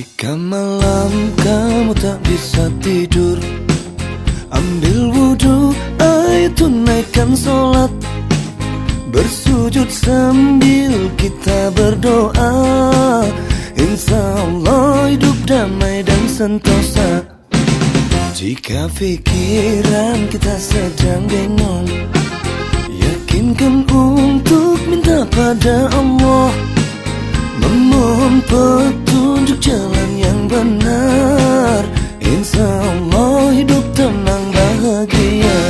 Jika malam kamu tak bisa tidur Ambil wudhu, ayo tunaikan sholat Bersujud sambil kita berdoa. Insya Allah hidup damai dan sentosa. Jika pikiran kita sedang bingung Yakinkan untuk minta pada Allah. Memohon petunjuk jalan yang benar. Insya Allah hidup tenang bahagia.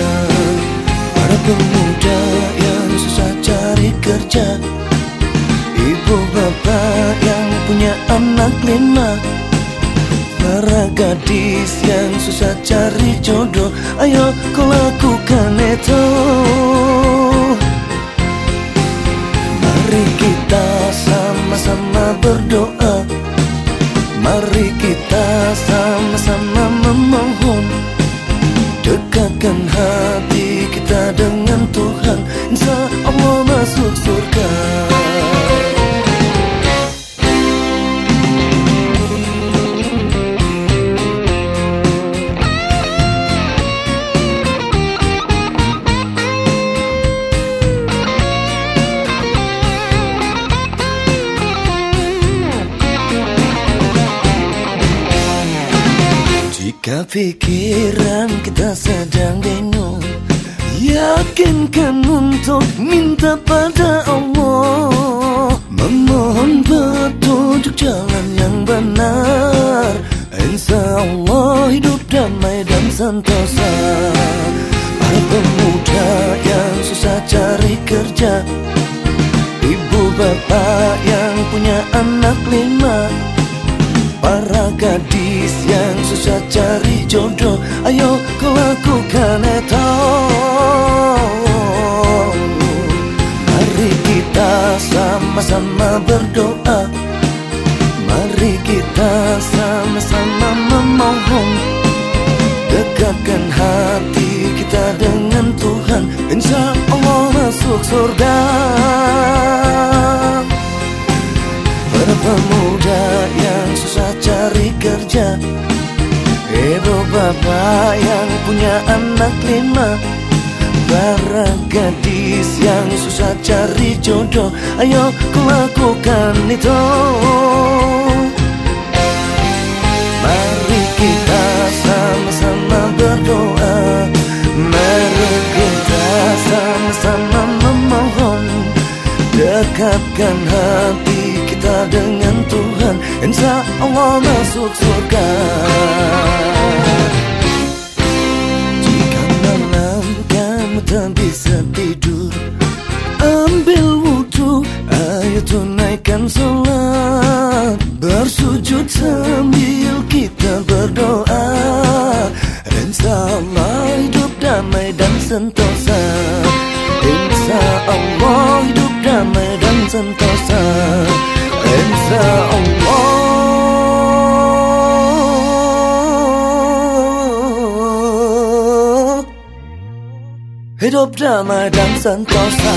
Para pemuda yang susah cari kerja. Ibu bapak yang punya anak lima. Para gadis yang susah cari jodoh. Ayo kau lakukan itu. Mari kita sama-sama berdoa Mari kita sama-sama memohon. Dekatkan hati kita dengan Tuhan. Insya Allah masuk surga Jika pikiran kita sedang bingung Yakinkan untuk minta pada Allah. Memohon petunjuk jalan yang benar. Insya Allah hidup damai dan sentosa. Para pemuda yang susah cari kerja. Ibu bapak yang punya anak lima Para gadis yang susah cari jodoh Ayo kau lakukan itu Mari kita sama-sama berdoa. Mari kita sama-sama memohon. Dekatkan hati kita dengan Tuhan. Insya Allah masuk surga Ibu bapak yang punya anak lima Para gadis yang susah cari jodoh. Ayo kau lakukan itu Dekatkan hati kita dengan Tuhan. Insya Allah masuk surga. Jika malam kamu tak bisa tidur Ambil wudhu, ayo tunaikan sholat. Bersujud sambil kita berdoa. Insya Allah hidup damai dan sentosa sentosa Insya Allah Hidup damai dan sentosa